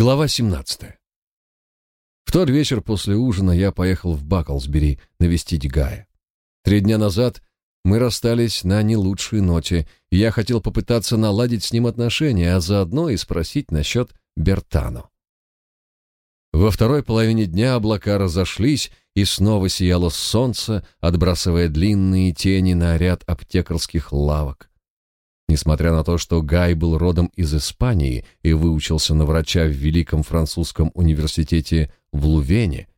Глава 17. В тот вечер после ужина я поехал в Баклсбери навестить Гая. Три дня назад мы расстались на не лучшей ноте, и я хотел попытаться наладить с ним отношения, а заодно и спросить насчет Бертано. Во второй половине дня облака разошлись, и снова сияло солнце, отбрасывая длинные тени на ряд аптекарских лавок. Несмотря на то, что Гай был родом из Испании и выучился на врача в Великом французском университете в Лувене,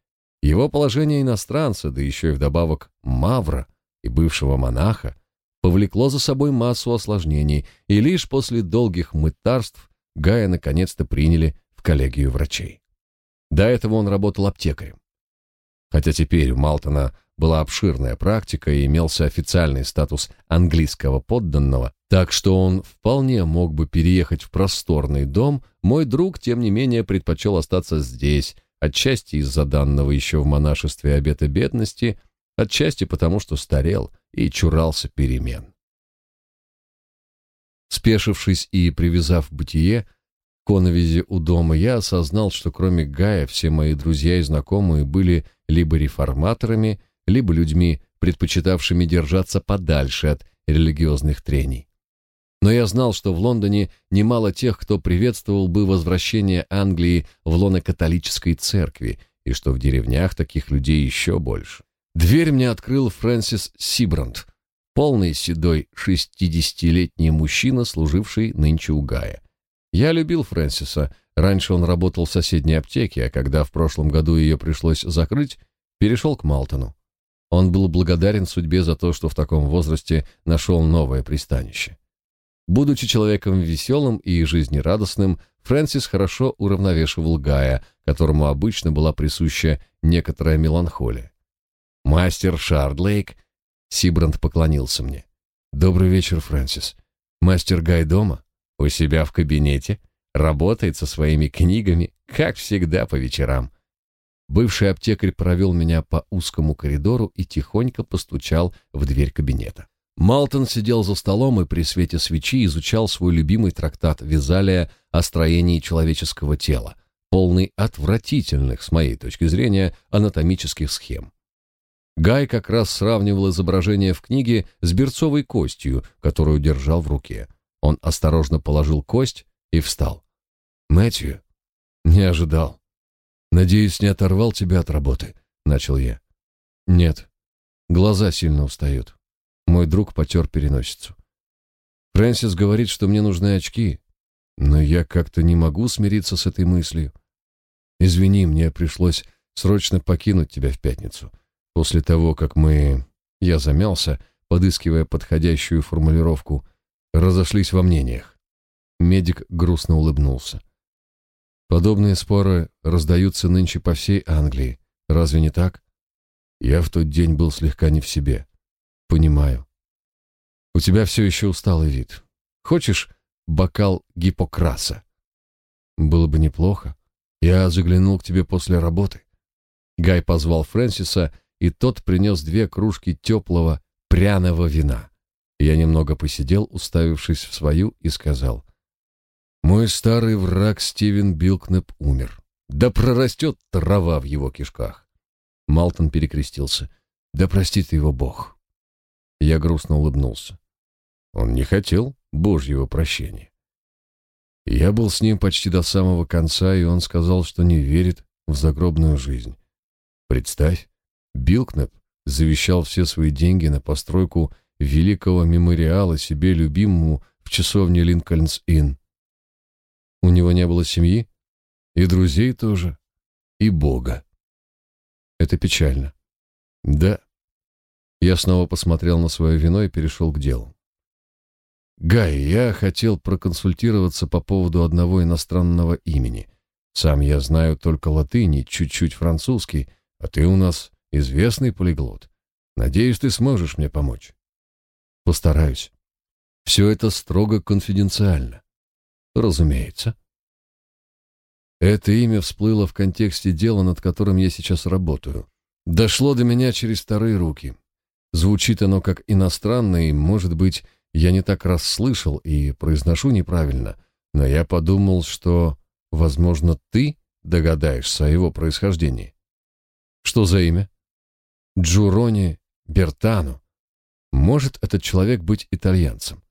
его положение иностранца, да еще и вдобавок мавра и бывшего монаха, повлекло за собой массу осложнений, и лишь после долгих мытарств Гая наконец-то приняли в коллегию врачей. До этого он работал аптекарем. Хотя теперь у Малтона была обширная практика и имелся официальный статус английского подданного, так что он вполне мог бы переехать в просторный дом, мой друг, тем не менее, предпочел остаться здесь, отчасти из-за данного еще в монашестве обета бедности, отчасти потому, что старел и чурался перемен. Спешившись и привязав бытие коновизе у дома, я осознал, что кроме Гая все мои друзья и знакомые были либо реформаторами, либо людьми, предпочитавшими держаться подальше от религиозных трений. Но я знал, что в Лондоне немало тех, кто приветствовал бы возвращение Англии в лоно католической церкви, и что в деревнях таких людей еще больше. Дверь мне открыл Фрэнсис Сибранд, полный седой шестидесятилетний мужчина, служивший нынче у Гая. Я любил Фрэнсиса. Раньше он работал в соседней аптеке, а когда в прошлом году ее пришлось закрыть, перешел к Малтону. Он был благодарен судьбе за то, что в таком возрасте нашел новое пристанище. Будучи человеком веселым и жизнерадостным, Фрэнсис хорошо уравновешивал Гая, которому обычно была присуща некоторая меланхолия. «Мастер Шардлейк», — Сибранд поклонился мне. «Добрый вечер, Фрэнсис. Мастер Гай дома? У себя в кабинете? Работает со своими книгами, как всегда по вечерам. Бывший аптекарь провел меня по узкому коридору и тихонько постучал в дверь кабинета. Малтон сидел за столом и при свете свечи изучал свой любимый трактат Визалия о строении человеческого тела, полный отвратительных, с моей точки зрения, анатомических схем. Гай как раз сравнивал изображение в книге с берцовой костью, которую держал в руке. Он осторожно положил кость и встал. «Мэтью?» «Не ожидал. Надеюсь, не оторвал тебя от работы, начал я. Нет. Глаза сильно устают. Мой друг потер переносицу. Фрэнсис говорит, что мне нужны очки, но я как-то не могу смириться с этой мыслью. Извини, мне пришлось срочно покинуть тебя в пятницу. После того, как мы... Я замялся, подыскивая подходящую формулировку. Разошлись во мнениях. Медик грустно улыбнулся. Подобные споры раздаются нынче по всей Англии. Разве не так? Я в тот день был слегка не в себе. Понимаю. У тебя все еще усталый вид. Хочешь бокал гипокраса? Было бы неплохо. Я заглянул к тебе после работы. Гай позвал Фрэнсиса, и тот принес две кружки теплого пряного вина. Я немного посидел, уставившись в свою, и сказал: мой старый враг Стивен Билкнеп умер. Да прорастет трава в его кишках. Малтон перекрестился. Да простит его Бог. Я грустно улыбнулся. Он не хотел Божьего прощения. Я был с ним почти до самого конца, и он сказал, что не верит в загробную жизнь. Представь, Билкнеп завещал все свои деньги на постройку великого мемориала себе любимому в часовне Линкольнс-Инн. У него не было семьи, и друзей тоже, и Бога. Это печально. Да. Я снова посмотрел на свое вино и перешел к делу. Гай, я хотел проконсультироваться по поводу одного иностранного имени. Сам я знаю только латыни, чуть-чуть французский, а ты у нас известный полиглот. Надеюсь, ты сможешь мне помочь. Постараюсь. Все это строго конфиденциально. Разумеется. Это имя всплыло в контексте дела, над которым я сейчас работаю. Дошло до меня через вторые руки. Звучит оно как иностранное, и, может быть, я не так расслышал и произношу неправильно, но я подумал, что возможно, ты догадаешься о его происхождении. Что за имя? Джурони Бертано. Может этот человек быть итальянцем?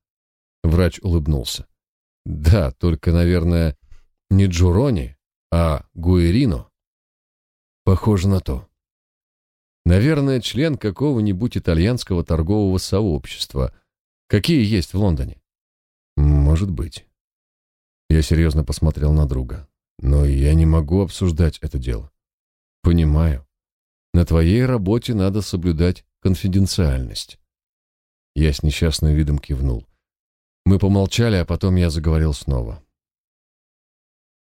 Врач улыбнулся. Да, только, наверное, не Джурони, а Гуэрино. Похоже на то. Наверное, член какого-нибудь итальянского торгового сообщества. Какие есть в Лондоне? Может быть. Я серьезно посмотрел на друга. Но я не могу обсуждать это дело. Понимаю. На твоей работе надо соблюдать конфиденциальность. Я с несчастным видом кивнул. Мы помолчали, а потом я заговорил снова.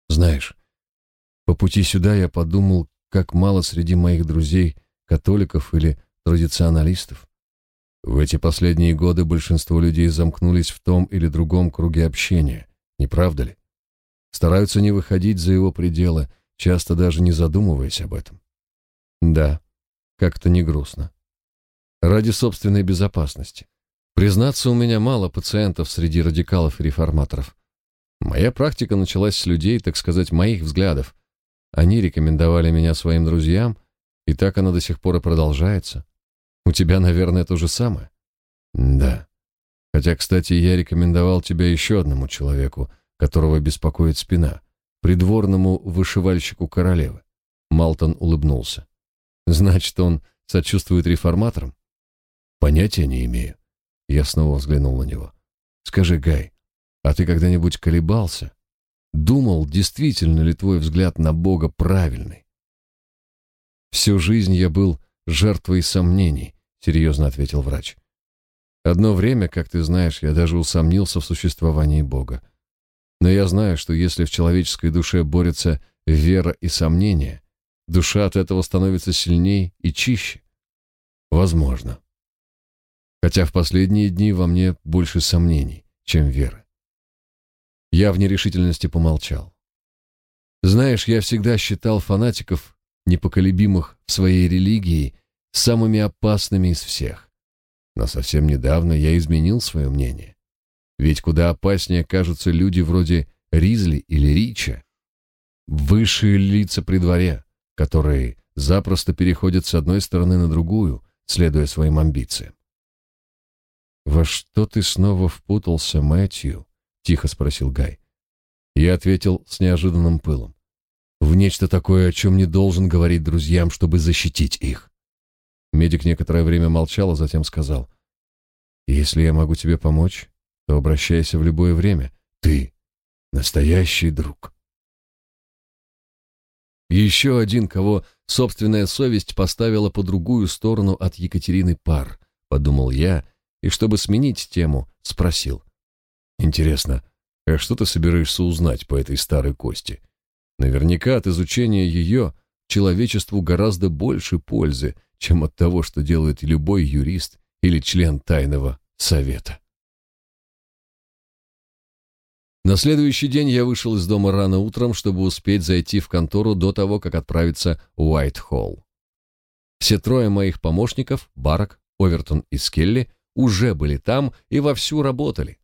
Знаешь, по пути сюда я подумал, как мало среди моих друзей католиков или традиционалистов. В эти последние годы большинство людей замкнулись в том или другом круге общения, не правда ли? Стараются не выходить за его пределы, часто даже не задумываясь об этом. Да, как-то не грустно. Ради собственной безопасности. Признаться, у меня мало пациентов среди радикалов и реформаторов. Моя практика началась с людей, так сказать, моих взглядов. Они рекомендовали меня своим друзьям, и так она до сих пор и продолжается. У тебя, наверное, то же самое? Да. Хотя, кстати, я рекомендовал тебя еще одному человеку, которого беспокоит спина, придворному вышивальщику королевы. Малтон улыбнулся. Значит, он сочувствует реформаторам? Понятия не имею. Я снова взглянул на него. Скажи, Гай, а ты когда-нибудь колебался? Думал, действительно ли твой взгляд на Бога правильный? Всю жизнь я был жертвой сомнений, серьезно ответил врач. Одно время, как ты знаешь, я даже усомнился в существовании Бога. Но я знаю, что если в человеческой душе борются вера и сомнение, душа от этого становится сильнее и чище. Возможно. Хотя в последние дни во мне больше сомнений, чем веры. Я в нерешительности помолчал. Знаешь, я всегда считал фанатиков, непоколебимых в своей религии, самыми опасными из всех. Но совсем недавно я изменил свое мнение. Ведь куда опаснее кажутся люди вроде Ризли или Рича, высшие лица при дворе, которые запросто переходят с одной стороны на другую, следуя своим амбициям. «Во что ты снова впутался, Мэтью?» — тихо спросил Гай. Я ответил с неожиданным пылом. «В нечто такое, о чем не должен говорить друзьям, чтобы защитить их». Медик некоторое время молчал, а затем сказал. «Если я могу тебе помочь, то обращайся в любое время. Ты настоящий друг». еще один, кого собственная совесть поставила по другую сторону от Екатерины пар, подумал я, — и, чтобы сменить тему, спросил. «Интересно, а что ты собираешься узнать по этой старой кости? Наверняка от изучения ее человечеству гораздо больше пользы, чем от того, что делает любой юрист или член тайного совета». На следующий день я вышел из дома рано утром, чтобы успеть зайти в контору до того, как отправиться в Уайт-Холл. Все трое моих помощников, Барак, Овертон и Скелли, уже были там и вовсю работали.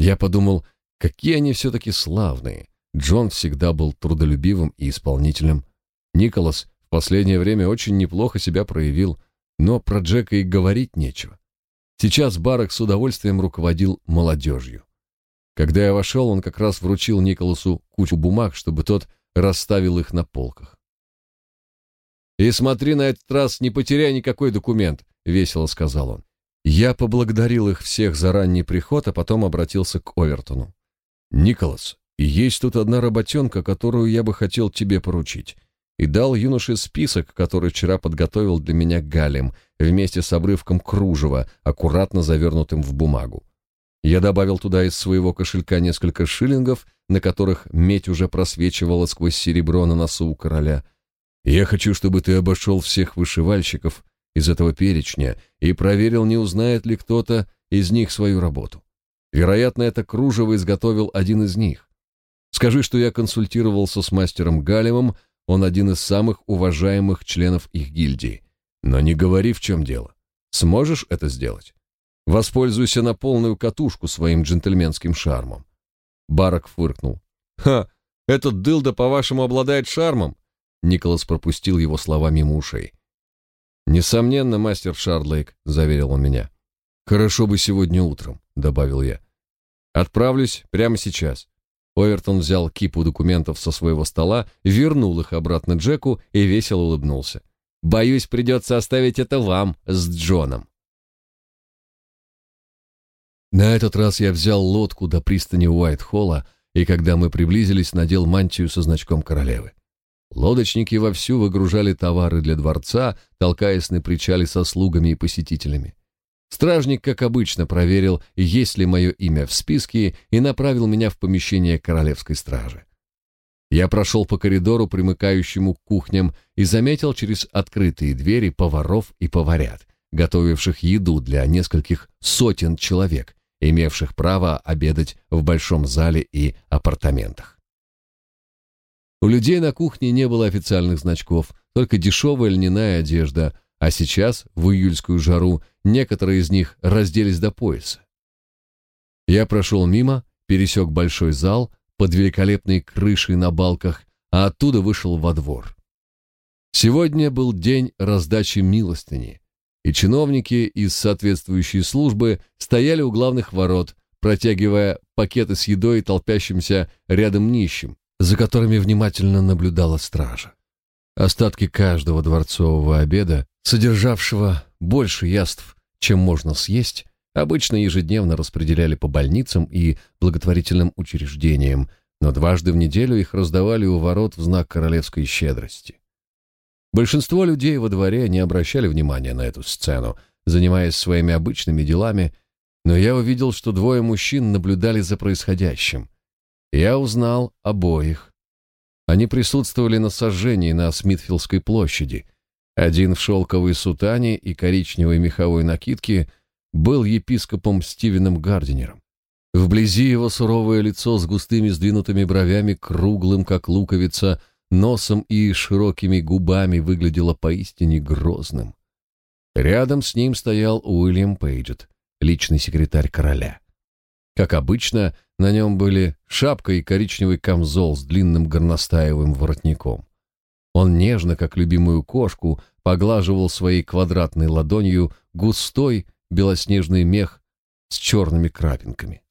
Я подумал, какие они все-таки славные. Джон всегда был трудолюбивым и исполнительным. Николас в последнее время очень неплохо себя проявил, но про Джека и говорить нечего. Сейчас Барак с удовольствием руководил молодежью. Когда я вошел, он как раз вручил Николасу кучу бумаг, чтобы тот расставил их на полках. «И смотри, на этот раз не потеряй никакой документ», — весело сказал он. Я поблагодарил их всех за ранний приход, а потом обратился к Овертону. «Николас, есть тут одна работенка, которую я бы хотел тебе поручить». И дал юноше список, который вчера подготовил для меня Галем, вместе с обрывком кружева, аккуратно завернутым в бумагу. Я добавил туда из своего кошелька несколько шиллингов, на которых медь уже просвечивала сквозь серебро на носу у короля. «Я хочу, чтобы ты обошел всех вышивальщиков из этого перечня и проверил, не узнает ли кто-то из них свою работу. Вероятно, это кружево изготовил один из них. Скажи, что я консультировался с мастером Галевым, он один из самых уважаемых членов их гильдии. Но не говори, в чем дело. Сможешь это сделать? Воспользуйся на полную катушку своим джентльменским шармом. Барак фыркнул. «Ха! Этот дылда, по-вашему, обладает шармом?» Николас пропустил его слова мимо ушей. «Несомненно, мастер Шардлейк», — заверил он меня. «Хорошо бы сегодня утром», — добавил я. «Отправлюсь прямо сейчас». Овертон взял кипу документов со своего стола, вернул их обратно Джеку и весело улыбнулся. «Боюсь, придется оставить это вам с Джоном». На этот раз я взял лодку до пристани Уайт-Холла, и когда мы приблизились, надел мантию со значком королевы. Лодочники вовсю выгружали товары для дворца, толкаясь на причале со слугами и посетителями. Стражник, как обычно, проверил, есть ли мое имя в списке, и направил меня в помещение королевской стражи. Я прошел по коридору, примыкающему к кухням, и заметил через открытые двери поваров и поварят, готовивших еду для нескольких сотен человек, имевших право обедать в большом зале и апартаментах. У людей на кухне не было официальных значков, только дешевая льняная одежда, а сейчас, в июльскую жару, некоторые из них разделись до пояса. Я прошел мимо, пересек большой зал под великолепной крышей на балках, а оттуда вышел во двор. Сегодня был день раздачи милостыни, и чиновники из соответствующей службы стояли у главных ворот, протягивая пакеты с едой толпящимся рядом нищим, за которыми внимательно наблюдала стража. Остатки каждого дворцового обеда, содержавшего больше яств, чем можно съесть, обычно ежедневно распределяли по больницам и благотворительным учреждениям, но дважды в неделю их раздавали у ворот в знак королевской щедрости. Большинство людей во дворе не обращали внимания на эту сцену, занимаясь своими обычными делами, но я увидел, что двое мужчин наблюдали за происходящим. Я узнал обоих. Они присутствовали на сожжении на Смитфилдской площади. Один в шелковой сутане и коричневой меховой накидке был епископом Стивеном Гардинером. Вблизи его суровое лицо с густыми сдвинутыми бровями, круглым, как луковица, — носом и широкими губами выглядело поистине грозным. Рядом с ним стоял Уильям Пейджет, личный секретарь короля. Как обычно, на нем были шапка и коричневый камзол с длинным горностаевым воротником. Он нежно, как любимую кошку, поглаживал своей квадратной ладонью густой белоснежный мех с черными крапинками.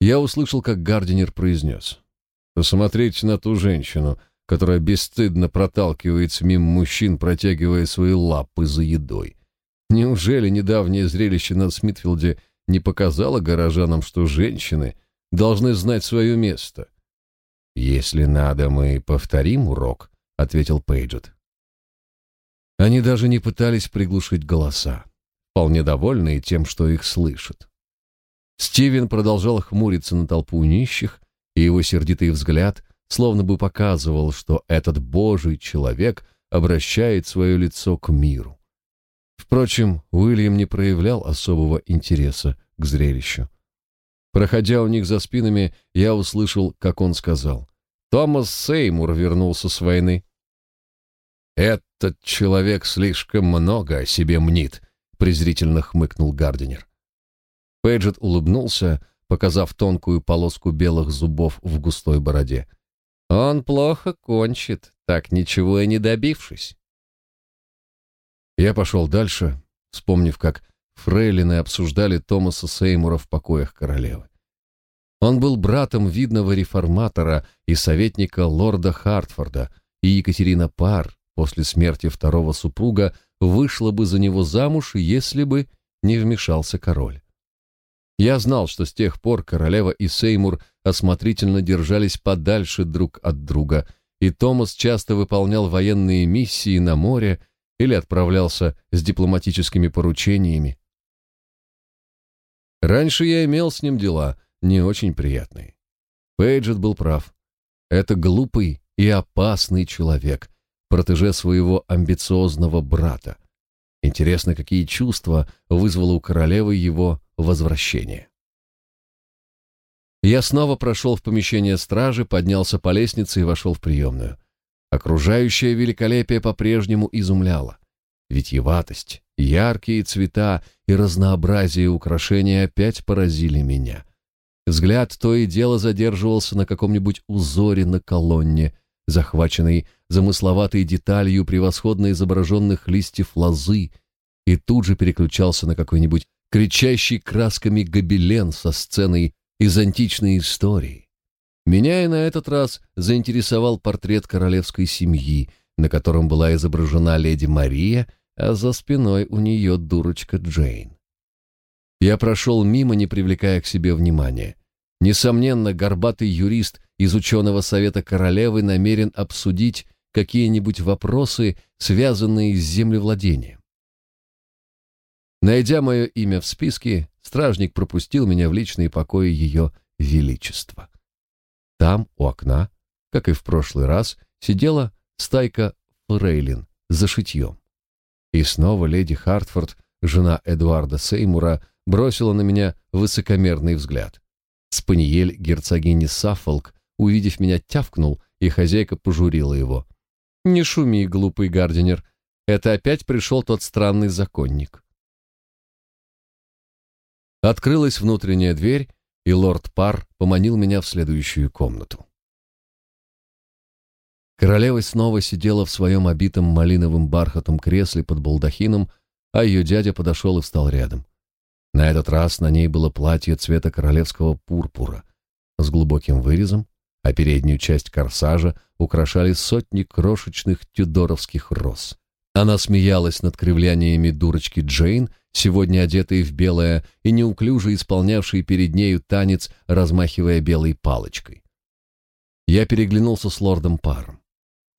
Я услышал, как Гардинер произнес. Посмотрите на ту женщину, которая бесстыдно проталкивается мимо мужчин, протягивая свои лапы за едой. Неужели недавнее зрелище на Смитфилде не показало горожанам, что женщины должны знать свое место? «Если надо, мы повторим урок», — ответил Пейджет. Они даже не пытались приглушить голоса, вполне довольные тем, что их слышат. Стивен продолжал хмуриться на толпу нищих, и его сердитый взгляд словно бы показывал, что этот божий человек обращает свое лицо к миру. Впрочем, Уильям не проявлял особого интереса к зрелищу. Проходя у них за спинами, я услышал, как он сказал. «Томас Сеймур вернулся с войны». «Этот человек слишком много о себе мнит», — презрительно хмыкнул Гардинер. Пейджет улыбнулся, показав тонкую полоску белых зубов в густой бороде. Он плохо кончит, так ничего и не добившись. Я пошел дальше, вспомнив, как фрейлины обсуждали Томаса Сеймура в покоях королевы. Он был братом видного реформатора и советника лорда Хартфорда, и Екатерина Пар после смерти второго супруга вышла бы за него замуж, если бы не вмешался король. Я знал, что с тех пор королева и Сеймур осмотрительно держались подальше друг от друга, и Томас часто выполнял военные миссии на море или отправлялся с дипломатическими поручениями. Раньше я имел с ним дела не очень приятные. Пейджет был прав. Это глупый и опасный человек, протеже своего амбициозного брата. Интересно, какие чувства вызвало у королевы его возвращение. Я снова прошел в помещение стражи, поднялся по лестнице и вошел в приемную. Окружающее великолепие по-прежнему изумляло. Витьеватость, яркие цвета и разнообразие украшений опять поразили меня. Взгляд то и дело задерживался на каком-нибудь узоре на колонне, захваченной замысловатой деталью превосходно изображенных листьев лозы, и тут же переключался на какой-нибудь кричащий красками гобелен со сценой из античной истории. Меня и на этот раз заинтересовал портрет королевской семьи, на котором была изображена леди Мария, а за спиной у нее дурочка Джейн. Я прошел мимо, не привлекая к себе внимания. Несомненно, горбатый юрист из ученого совета королевы намерен обсудить какие-нибудь вопросы, связанные с землевладением. Найдя мое имя в списке, стражник пропустил меня в личные покои ее величества. Там, у окна, как и в прошлый раз, сидела стайка фрейлин за шитьем. И снова леди Хартфорд, жена Эдуарда Сеймура, бросила на меня высокомерный взгляд. Спаниель герцогини Саффолк, увидев меня, тявкнул, и хозяйка пожурила его. «Не шуми, глупый Гардинер, это опять пришел тот странный законник». Открылась внутренняя дверь, и лорд Пар поманил меня в следующую комнату. Королева снова сидела в своем обитом малиновым бархатом кресле под балдахином, а ее дядя подошел и встал рядом. На этот раз на ней было платье цвета королевского пурпура с глубоким вырезом, а переднюю часть корсажа украшали сотни крошечных тюдоровских роз. Она смеялась над кривляниями дурочки Джейн, сегодня одетой в белое и неуклюже исполнявшей перед нею танец, размахивая белой палочкой. Я переглянулся с лордом Паром.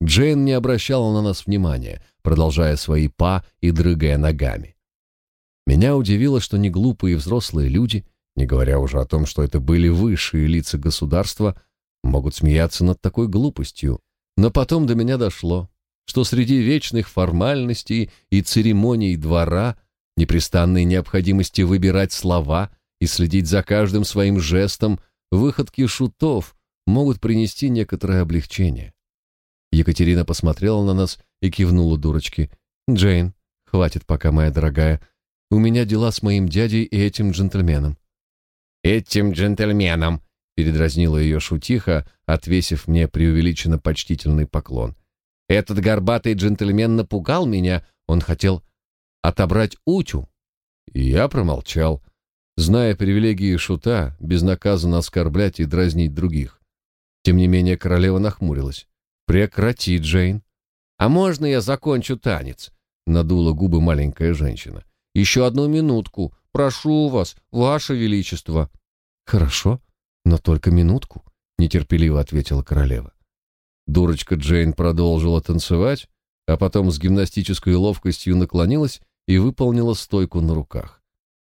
Джейн не обращала на нас внимания, продолжая свои па и дрыгая ногами. Меня удивило, что не глупые взрослые люди, не говоря уже о том, что это были высшие лица государства, могут смеяться над такой глупостью. Но потом до меня дошло, что среди вечных формальностей и церемоний двора, непрестанной необходимости выбирать слова и следить за каждым своим жестом, выходки шутов могут принести некоторое облегчение. Екатерина посмотрела на нас и кивнула дурочке. «Джейн, хватит пока, моя дорогая, у меня дела с моим дядей и этим джентльменом». «Этим джентльменом», — передразнила ее шутиха, отвесив мне преувеличенно почтительный поклон. «Этот горбатый джентльмен напугал меня, он хотел отобрать Утю». И я промолчал, зная привилегии шута, безнаказанно оскорблять и дразнить других. Тем не менее королева нахмурилась. «Прекрати, Джейн». «А можно я закончу танец?» — надула губы маленькая женщина. Еще одну минутку. Прошу вас, ваше величество. Хорошо, но только минутку, нетерпеливо ответила королева. Дурочка Джейн продолжила танцевать, а потом с гимнастической ловкостью наклонилась и выполнила стойку на руках.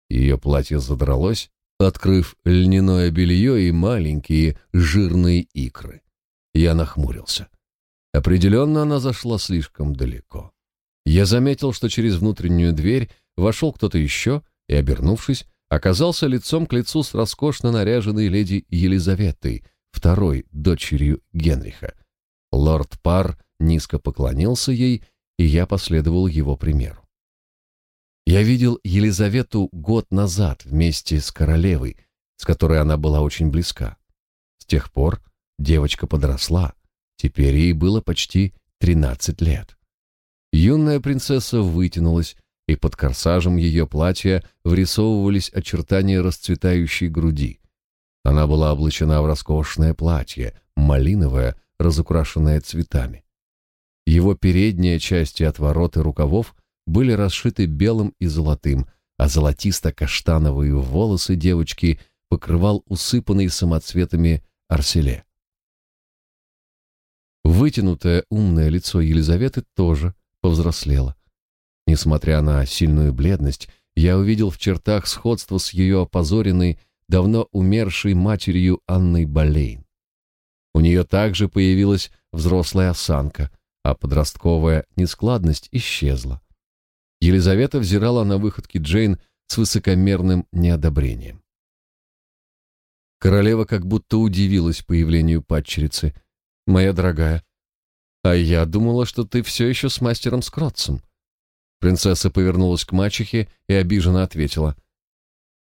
Ее платье задралось, открыв льняное белье и маленькие жирные икры. Я нахмурился. Определенно она зашла слишком далеко. Я заметил, что через внутреннюю дверь Вошел кто-то еще и, обернувшись, оказался лицом к лицу с роскошно наряженной леди Елизаветой, второй дочерью Генриха. Лорд Пар низко поклонился ей, и я последовал его примеру. Я видел Елизавету год назад вместе с королевой, с которой она была очень близка. С тех пор девочка подросла, теперь ей было почти 13 лет. Юная принцесса вытянулась, и под корсажем ее платья вырисовывались очертания расцветающей груди. Она была облачена в роскошное платье, малиновое, разукрашенное цветами. Его передняя часть и рукавов были расшиты белым и золотым, а золотисто-каштановые волосы девочки покрывал усыпанный самоцветами арселе. Вытянутое умное лицо Елизаветы тоже повзрослело. Несмотря на сильную бледность, я увидел в чертах сходство с ее опозоренной, давно умершей матерью Анной Болейн. У нее также появилась взрослая осанка, а подростковая нескладность исчезла. Елизавета взирала на выходки Джейн с высокомерным неодобрением. Королева как будто удивилась появлению падчерицы. «Моя дорогая, а я думала, что ты все еще с мастером Скротцем. Принцесса повернулась к мачехе и обиженно ответила.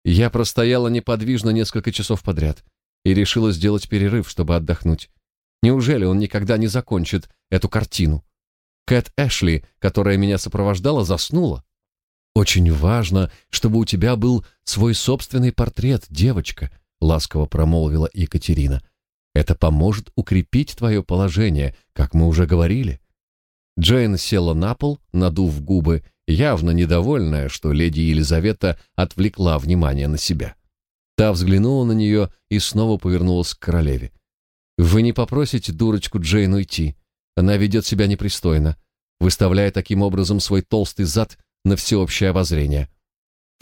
Я простояла неподвижно несколько часов подряд и решила сделать перерыв, чтобы отдохнуть. Неужели он никогда не закончит эту картину? Кэт Эшли, которая меня сопровождала, заснула. Очень важно, чтобы у тебя был свой собственный портрет, девочка, ласково промолвила Екатерина. Это поможет укрепить твое положение, как мы уже говорили. Джейн села на пол, надув губы, явно недовольная, что леди Елизавета отвлекла внимание на себя. Та взглянула на нее и снова повернулась к королеве. «Вы не попросите дурочку Джейн уйти? Она ведет себя непристойно, выставляя таким образом свой толстый зад на всеобщее обозрение».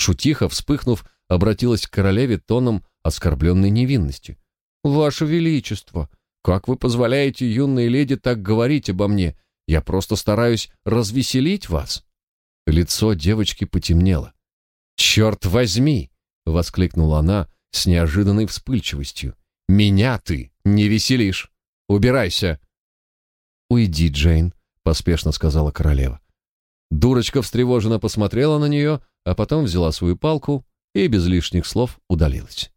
Шутиха, вспыхнув, обратилась к королеве тоном оскорбленной невинностью. «Ваше Величество, как вы позволяете юной леди так говорить обо мне? Я просто стараюсь развеселить вас». Лицо девочки потемнело. «Черт возьми!» — воскликнула она с неожиданной вспыльчивостью. «Меня ты не веселишь! Убирайся!» «Уйди, Джейн», — поспешно сказала королева. Дурочка встревоженно посмотрела на нее, а потом взяла свою палку и без лишних слов удалилась.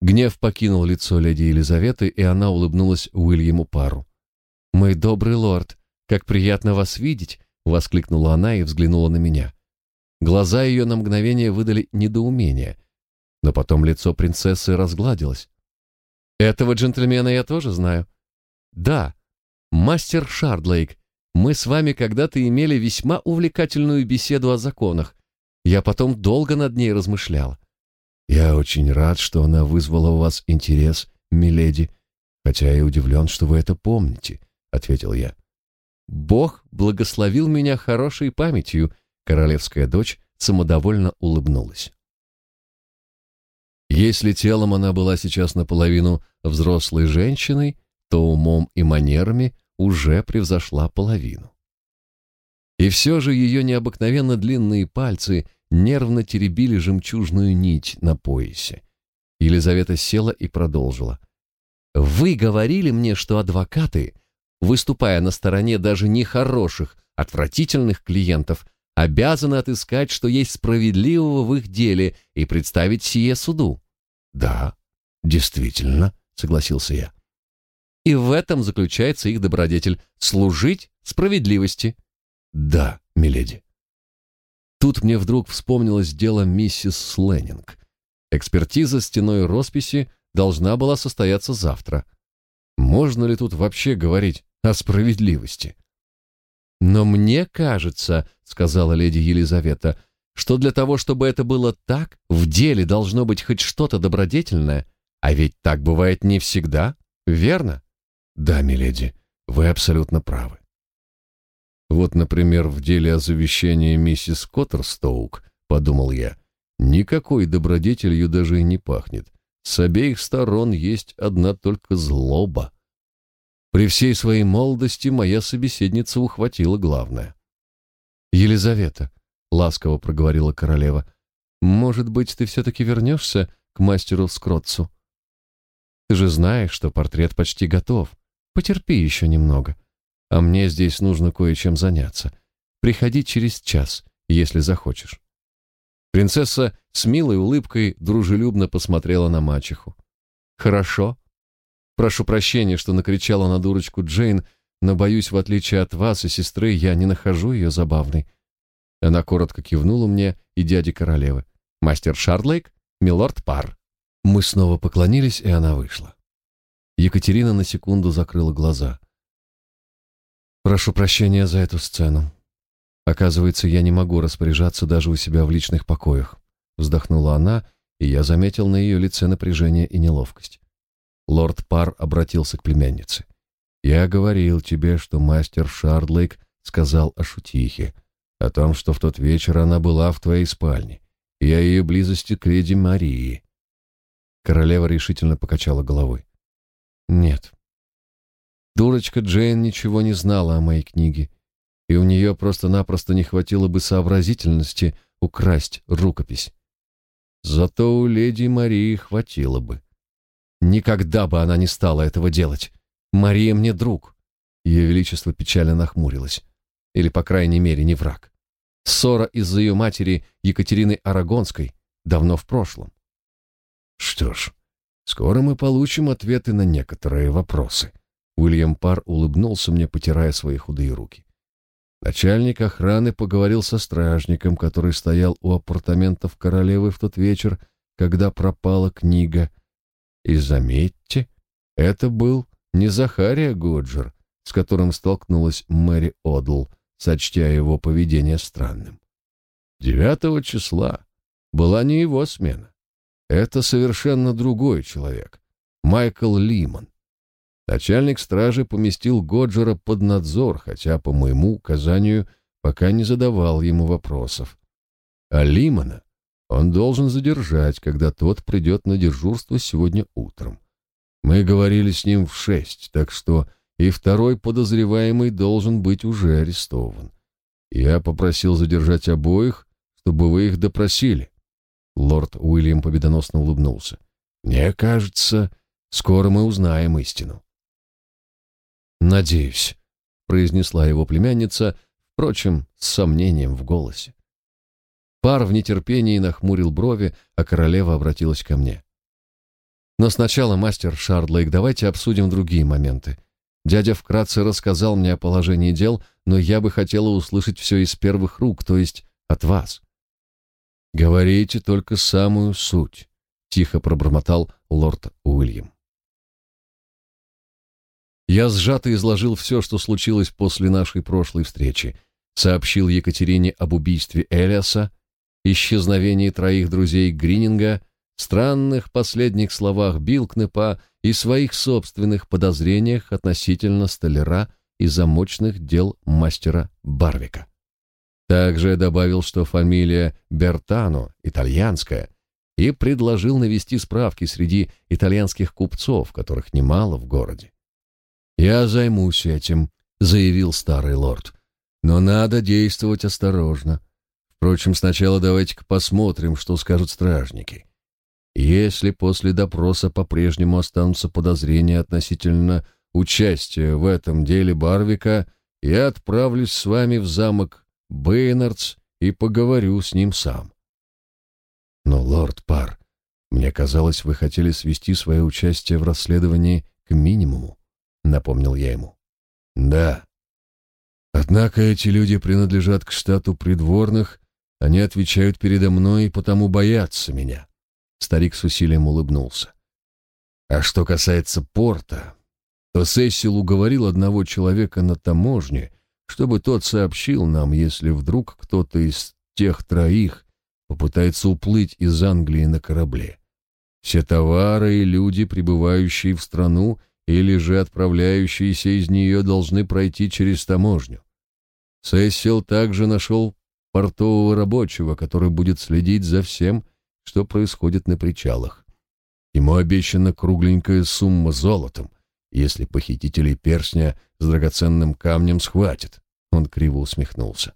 Гнев покинул лицо леди Елизаветы, и она улыбнулась Уильяму Пару. «Мой добрый лорд, как приятно вас видеть!» — воскликнула она и взглянула на меня. Глаза ее на мгновение выдали недоумение, но потом лицо принцессы разгладилось. «Этого джентльмена я тоже знаю». «Да, мастер Шардлейк, мы с вами когда-то имели весьма увлекательную беседу о законах. Я потом долго над ней размышляла. Я очень рад, что она вызвала у вас интерес, миледи, хотя и удивлен, что вы это помните, ответил я. Бог благословил меня хорошей памятью, королевская дочь самодовольно улыбнулась. Если телом она была сейчас наполовину взрослой женщиной, то умом и манерами уже превзошла половину. И все же ее необыкновенно длинные пальцы нервно теребили жемчужную нить на поясе. Елизавета села и продолжила. «Вы говорили мне, что адвокаты, выступая на стороне даже нехороших, отвратительных клиентов, обязаны отыскать, что есть справедливого в их деле, и представить сие суду». «Да, действительно», — согласился я. «И в этом заключается их добродетель — служить справедливости». «Да, миледи». Тут мне вдруг вспомнилось дело миссис Сленнинг. Экспертиза стеной росписи должна была состояться завтра. Можно ли тут вообще говорить о справедливости? Но мне кажется, сказала леди Елизавета, что для того, чтобы это было так, в деле должно быть хоть что-то добродетельное, а ведь так бывает не всегда, верно? Да, миледи, вы абсолютно правы. Вот, например, в деле о завещании миссис Коттерстоук, подумал я, никакой добродетелью даже и не пахнет. С обеих сторон есть одна только злоба. При всей своей молодости моя собеседница ухватила главное. Елизавета, ласково проговорила королева, может быть, ты все-таки вернешься к мастеру Скротцу? Ты же знаешь, что портрет почти готов. Потерпи еще немного а мне здесь нужно кое-чем заняться. Приходи через час, если захочешь». Принцесса с милой улыбкой дружелюбно посмотрела на мачеху. «Хорошо. Прошу прощения, что накричала на дурочку Джейн, но, боюсь, в отличие от вас и сестры, я не нахожу ее забавной». Она коротко кивнула мне и дяде королевы. «Мастер Шардлейк, милорд Пар». Мы снова поклонились, и она вышла. Екатерина на секунду закрыла глаза. Прошу прощения за эту сцену. Оказывается, я не могу распоряжаться даже у себя в личных покоях, вздохнула она, и я заметил на ее лице напряжение и неловкость. Лорд Пар обратился к племяннице. Я говорил тебе, что мастер Шардлейк сказал о шутихе, о том, что в тот вечер она была в твоей спальне, и о ее близости к леди Марии. Королева решительно покачала головой. Нет, Дурочка Джейн ничего не знала о моей книге, и у нее просто-напросто не хватило бы сообразительности украсть рукопись. Зато у леди Марии хватило бы. Никогда бы она не стала этого делать. Мария мне друг. Ее величество печально нахмурилось. Или, по крайней мере, не враг. Ссора из-за ее матери Екатерины Арагонской давно в прошлом. Что ж, скоро мы получим ответы на некоторые вопросы. Уильям Пар улыбнулся мне, потирая свои худые руки. Начальник охраны поговорил со стражником, который стоял у апартаментов королевы в тот вечер, когда пропала книга. И заметьте, это был не Захария Годжер, с которым столкнулась Мэри Одл, сочтя его поведение странным. Девятого числа была не его смена. Это совершенно другой человек, Майкл Лиман. Начальник стражи поместил Годжера под надзор, хотя, по моему указанию, пока не задавал ему вопросов. А Лимана он должен задержать, когда тот придет на дежурство сегодня утром. Мы говорили с ним в шесть, так что и второй подозреваемый должен быть уже арестован. Я попросил задержать обоих, чтобы вы их допросили. Лорд Уильям победоносно улыбнулся. Мне кажется, скоро мы узнаем истину. Надеюсь, произнесла его племянница, впрочем, с сомнением в голосе. Пар в нетерпении нахмурил брови, а королева обратилась ко мне. Но сначала, мастер Шардлейк, давайте обсудим другие моменты. Дядя вкратце рассказал мне о положении дел, но я бы хотела услышать все из первых рук, то есть от вас. Говорите только самую суть, тихо пробормотал лорд Уильям. Я сжато изложил все, что случилось после нашей прошлой встречи, сообщил Екатерине об убийстве Элиаса, исчезновении троих друзей Грининга странных последних словах Билкнепа и своих собственных подозрениях относительно столяра и замочных дел мастера Барвика. Также добавил, что фамилия Бертано итальянская, и предложил навести справки среди итальянских купцов, которых немало в городе. «Я займусь этим», — заявил старый лорд. «Но надо действовать осторожно. Впрочем, сначала давайте-ка посмотрим, что скажут стражники. Если после допроса по-прежнему останутся подозрения относительно участия в этом деле Барвика, я отправлюсь с вами в замок Бейнардс и поговорю с ним сам. Но, лорд Пар, мне казалось, вы хотели свести свое участие в расследовании к минимуму, напомнил я ему. Да. Однако эти люди принадлежат к штату придворных, они отвечают передо мной и потому боятся меня. Старик с усилием улыбнулся. А что касается порта, то Сессил уговорил одного человека на таможне, чтобы тот сообщил нам, если вдруг кто-то из тех троих попытается уплыть из Англии на корабле. Все товары и люди, прибывающие в страну или же отправляющиеся из нее, должны пройти через таможню. Сессил также нашел портового рабочего, который будет следить за всем, что происходит на причалах. Ему обещана кругленькая сумма золотом, если похитителей перстня с драгоценным камнем схватит. Он криво усмехнулся.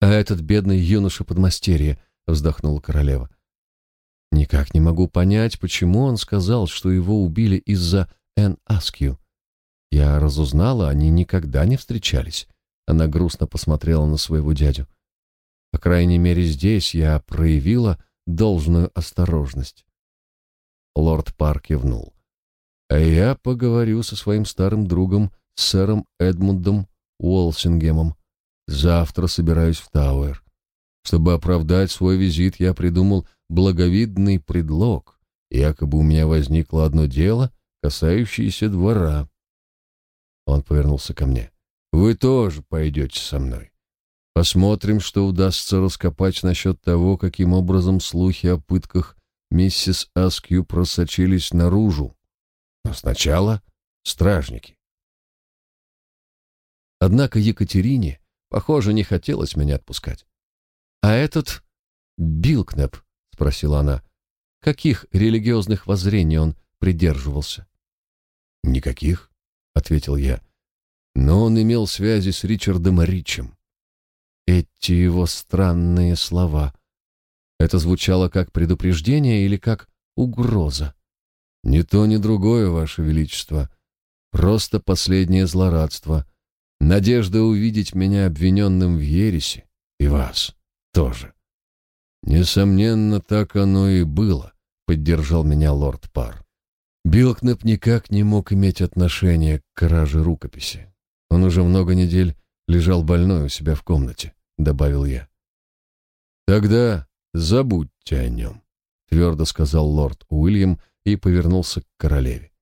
А этот бедный юноша подмастерье, вздохнула королева. Никак не могу понять, почему он сказал, что его убили из-за Эн Аскью. Я разузнала, они никогда не встречались. Она грустно посмотрела на своего дядю. По крайней мере, здесь я проявила должную осторожность. Лорд Парк кивнул. А я поговорю со своим старым другом, сэром Эдмундом Уолсингемом. Завтра собираюсь в Тауэр. Чтобы оправдать свой визит, я придумал благовидный предлог. Якобы у меня возникло одно дело, касающееся двора. Он повернулся ко мне. Вы тоже пойдете со мной. Посмотрим, что удастся раскопать насчет того, каким образом слухи о пытках миссис Аскью просочились наружу. Но сначала стражники. Однако Екатерине, похоже, не хотелось меня отпускать. «А этот Билкнеп?» — спросила она. «Каких религиозных воззрений он придерживался?» «Никаких», — ответил я. «Но он имел связи с Ричардом Ричем. Эти его странные слова. Это звучало как предупреждение или как угроза? Ни то, ни другое, ваше величество. Просто последнее злорадство. Надежда увидеть меня обвиненным в ересе. И вас тоже. Несомненно, так оно и было, поддержал меня лорд Пар. Билкнеп никак не мог иметь отношения к краже рукописи. Он уже много недель лежал больной у себя в комнате, добавил я. Тогда забудьте о нем, твердо сказал лорд Уильям и повернулся к королеве.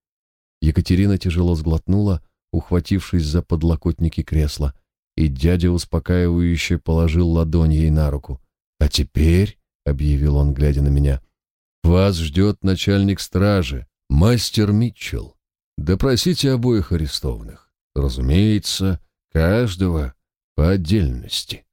Екатерина тяжело сглотнула, ухватившись за подлокотники кресла, и дядя успокаивающе положил ладонь ей на руку. «А теперь», — объявил он, глядя на меня, — «вас ждет начальник стражи, мастер Митчелл. Допросите обоих арестованных. Разумеется, каждого по отдельности».